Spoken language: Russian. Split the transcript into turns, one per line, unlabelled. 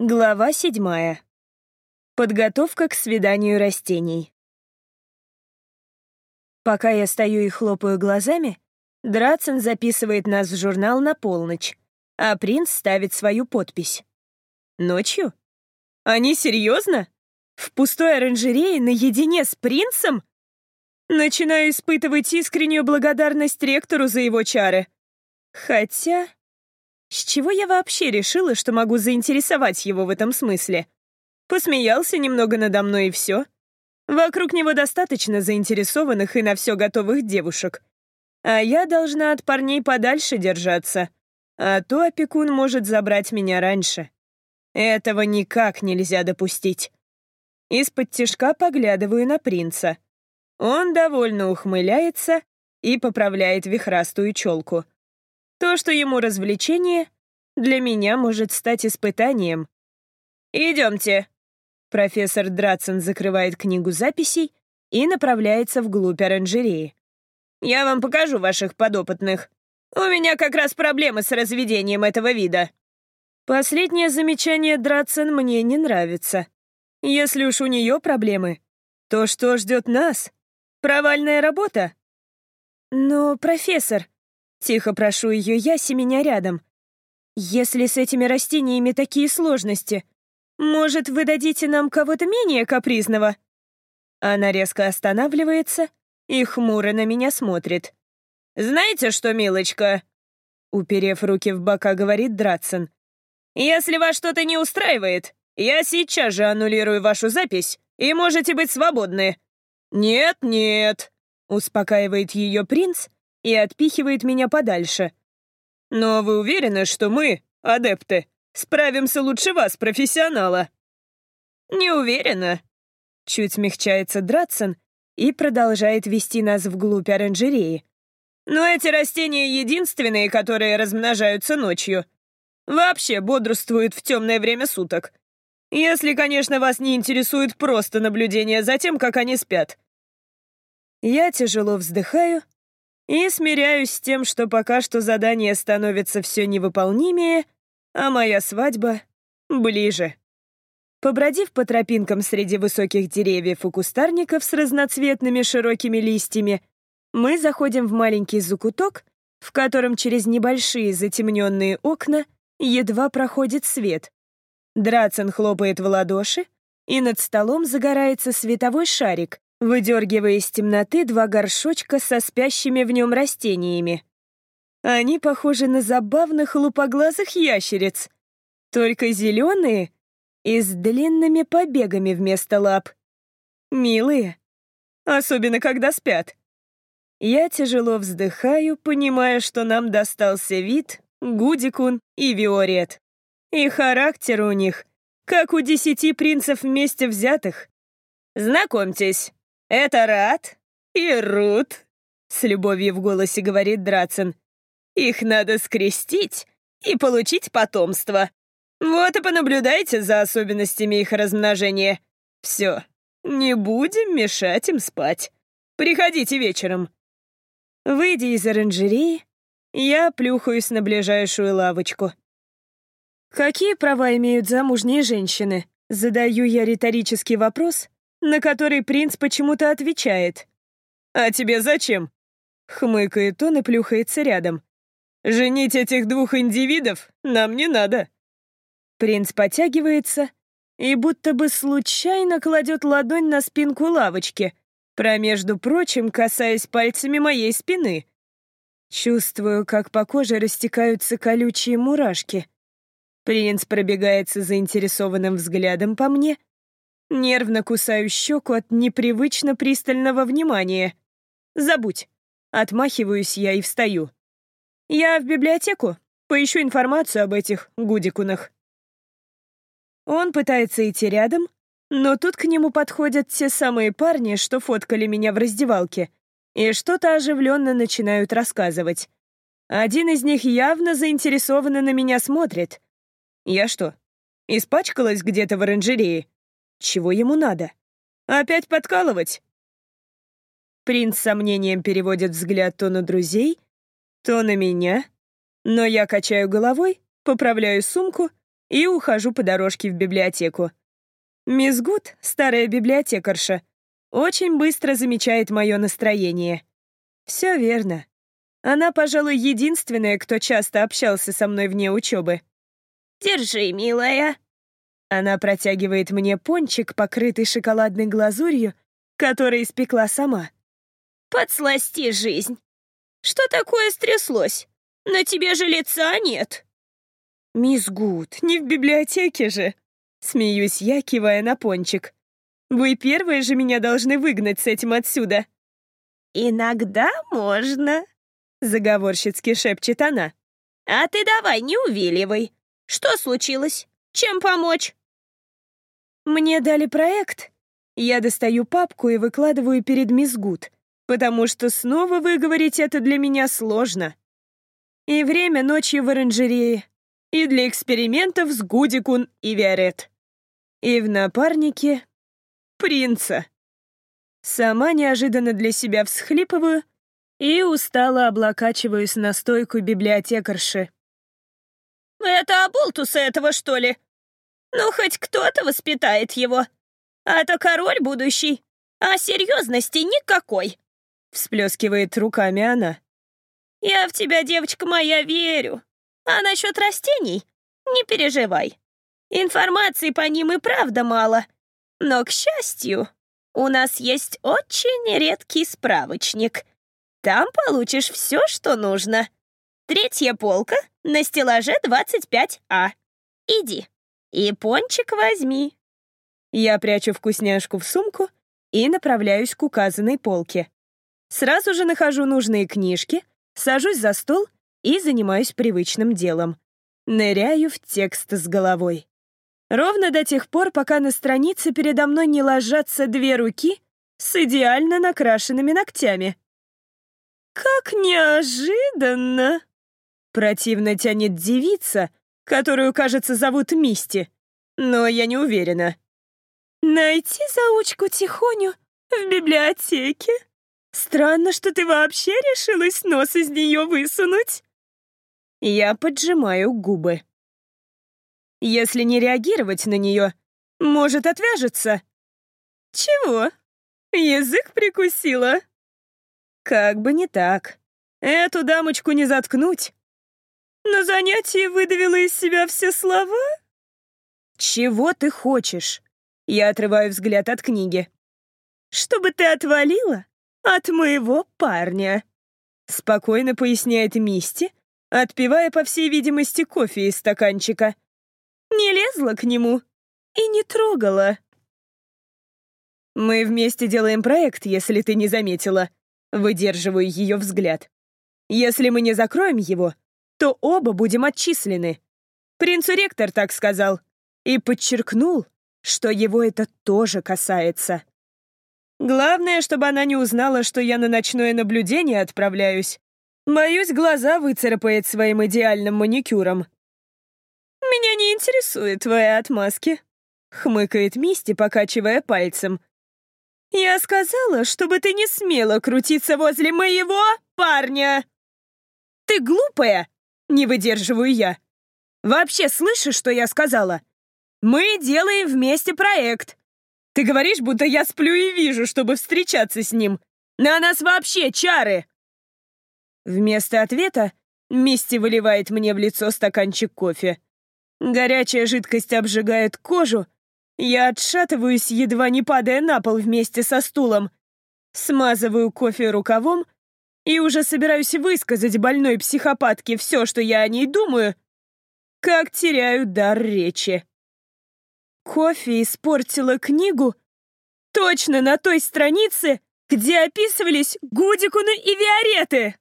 Глава седьмая. Подготовка к свиданию растений. Пока я стою и хлопаю глазами, Драцен записывает нас в журнал на полночь, а принц ставит свою подпись. Ночью? Они серьезно? В пустой оранжерее наедине с принцем? Начинаю испытывать искреннюю благодарность ректору за его чары. Хотя... С чего я вообще решила, что могу заинтересовать его в этом смысле? Посмеялся немного надо мной и все. Вокруг него достаточно заинтересованных и на все готовых девушек. А я должна от парней подальше держаться. А то опекун может забрать меня раньше. Этого никак нельзя допустить. Из-под тишка поглядываю на принца. Он довольно ухмыляется и поправляет вихрастую челку. То, что ему развлечение, для меня может стать испытанием. «Идемте». Профессор Драцен закрывает книгу записей и направляется вглубь оранжереи. «Я вам покажу ваших подопытных. У меня как раз проблемы с разведением этого вида». Последнее замечание Драцен мне не нравится. Если уж у нее проблемы, то что ждет нас? Провальная работа? Но, профессор, Тихо прошу ее я, семеня рядом. «Если с этими растениями такие сложности, может, вы дадите нам кого-то менее капризного?» Она резко останавливается и хмуро на меня смотрит. «Знаете что, милочка?» Уперев руки в бока, говорит Дратсон. «Если вас что-то не устраивает, я сейчас же аннулирую вашу запись, и можете быть свободны». «Нет, нет», — успокаивает ее принц и отпихивает меня подальше. «Но вы уверены, что мы, адепты, справимся лучше вас, профессионала?» «Не уверена». Чуть смягчается Дратсон и продолжает вести нас вглубь оранжереи. «Но эти растения единственные, которые размножаются ночью. Вообще бодрствуют в темное время суток. Если, конечно, вас не интересует просто наблюдение за тем, как они спят». Я тяжело вздыхаю и смиряюсь с тем, что пока что задание становится все невыполнимее, а моя свадьба ближе. Побродив по тропинкам среди высоких деревьев и кустарников с разноцветными широкими листьями, мы заходим в маленький закуток, в котором через небольшие затемненные окна едва проходит свет. Драцен хлопает в ладоши, и над столом загорается световой шарик, выдергивая из темноты два горшочка со спящими в нем растениями. Они похожи на забавных лупоглазых ящериц, только зеленые и с длинными побегами вместо лап. Милые, особенно когда спят. Я тяжело вздыхаю, понимая, что нам достался вид, Гудикун и Виорет. И характер у них, как у десяти принцев вместе взятых. Знакомьтесь, «Это Рат и Рут», — с любовью в голосе говорит Драцен. «Их надо скрестить и получить потомство. Вот и понаблюдайте за особенностями их размножения. Все, не будем мешать им спать. Приходите вечером». Выйдя из оранжереи, я плюхаюсь на ближайшую лавочку. «Какие права имеют замужние женщины?» Задаю я риторический вопрос, на который принц почему-то отвечает. «А тебе зачем?» Хмыкает он и плюхается рядом. «Женить этих двух индивидов нам не надо». Принц потягивается и будто бы случайно кладет ладонь на спинку лавочки, промежду прочим касаясь пальцами моей спины. Чувствую, как по коже растекаются колючие мурашки. Принц пробегается заинтересованным взглядом по мне — Нервно кусаю щеку от непривычно пристального внимания. Забудь. Отмахиваюсь я и встаю. Я в библиотеку. Поищу информацию об этих гудикунах. Он пытается идти рядом, но тут к нему подходят те самые парни, что фоткали меня в раздевалке, и что-то оживленно начинают рассказывать. Один из них явно заинтересованно на меня смотрит. Я что, испачкалась где-то в оранжерее? Чего ему надо? Опять подкалывать? Принц с сомнением переводит взгляд то на друзей, то на меня, но я качаю головой, поправляю сумку и ухожу по дорожке в библиотеку. Мисс Гуд, старая библиотекарша, очень быстро замечает мое настроение. Все верно. Она, пожалуй, единственная, кто часто общался со мной вне учебы.
«Держи, милая».
Она протягивает мне пончик, покрытый шоколадной глазурью, который испекла сама.
«Подсласти жизнь. Что такое стряслось? На тебе же лица нет».
«Мисс Гуд, не в библиотеке же!» Смеюсь я, кивая на пончик. «Вы первые же меня должны выгнать с этим отсюда!»
«Иногда можно», — заговорщицки шепчет она. «А ты давай, не увиливай. Что случилось? Чем помочь?»
Мне дали проект. Я достаю папку и выкладываю перед мисс Гуд, потому что снова выговорить это для меня сложно. И время ночью в оранжерее, и для экспериментов с Гудикун и Виарет. И в напарнике принца. Сама неожиданно для себя всхлипываю и устало облокачиваюсь на стойку библиотекарши.
«Это оболтуса этого, что ли? Ну, хоть кто-то воспитает его. А то король будущий, а серьезности никакой!»
Всплескивает руками она.
«Я в тебя, девочка моя, верю. А насчет растений? Не переживай. Информации по ним и правда мало. Но, к счастью, у нас есть очень редкий справочник. Там получишь все, что нужно. Третья полка на стеллаже 25А. Иди и пончик возьми.
Я прячу вкусняшку в сумку и направляюсь к указанной полке. Сразу же нахожу нужные книжки, сажусь за стол и занимаюсь привычным делом. Ныряю в текст с головой. Ровно до тех пор, пока на странице передо мной не ложатся две руки с идеально накрашенными ногтями. «Как неожиданно!» Противно тянет девица, которую, кажется, зовут Мисти, но я не уверена. «Найти заучку Тихоню в библиотеке? Странно, что ты вообще решилась нос из нее высунуть». Я поджимаю губы. Если не реагировать на нее, может, отвяжется. Чего? Язык прикусила? Как бы не так. Эту дамочку не заткнуть. На занятии выдавила из себя все слова? Чего ты хочешь? Я отрываю взгляд от книги. Чтобы ты отвалила от моего парня. Спокойно поясняет Мисти, отпивая, по всей видимости, кофе из стаканчика не лезла к нему и не трогала. Мы вместе делаем проект, если ты не заметила. Выдерживаю ее взгляд. Если мы не закроем его, то оба будем отчислены. Принц-ректор так сказал. И подчеркнул, что его это тоже касается. Главное, чтобы она не узнала, что я на ночное наблюдение отправляюсь. Боюсь, глаза выцарапает своим идеальным маникюром. «Меня не интересует твои отмазки», — хмыкает Мисти, покачивая пальцем. «Я сказала, чтобы ты не смела крутиться возле моего парня!» «Ты глупая!» — не выдерживаю я. «Вообще слышишь, что я сказала? Мы делаем вместе проект. Ты говоришь, будто я сплю и вижу, чтобы встречаться с ним. На нас вообще чары!» Вместо ответа Мисти выливает мне в лицо стаканчик кофе. Горячая жидкость обжигает кожу. Я отшатываюсь, едва не падая на пол вместе со стулом. Смазываю кофе рукавом и уже собираюсь высказать больной психопатке все, что я о ней думаю, как теряю дар речи. Кофе испортила книгу точно на той странице, где описывались Гудикуны и Виареты.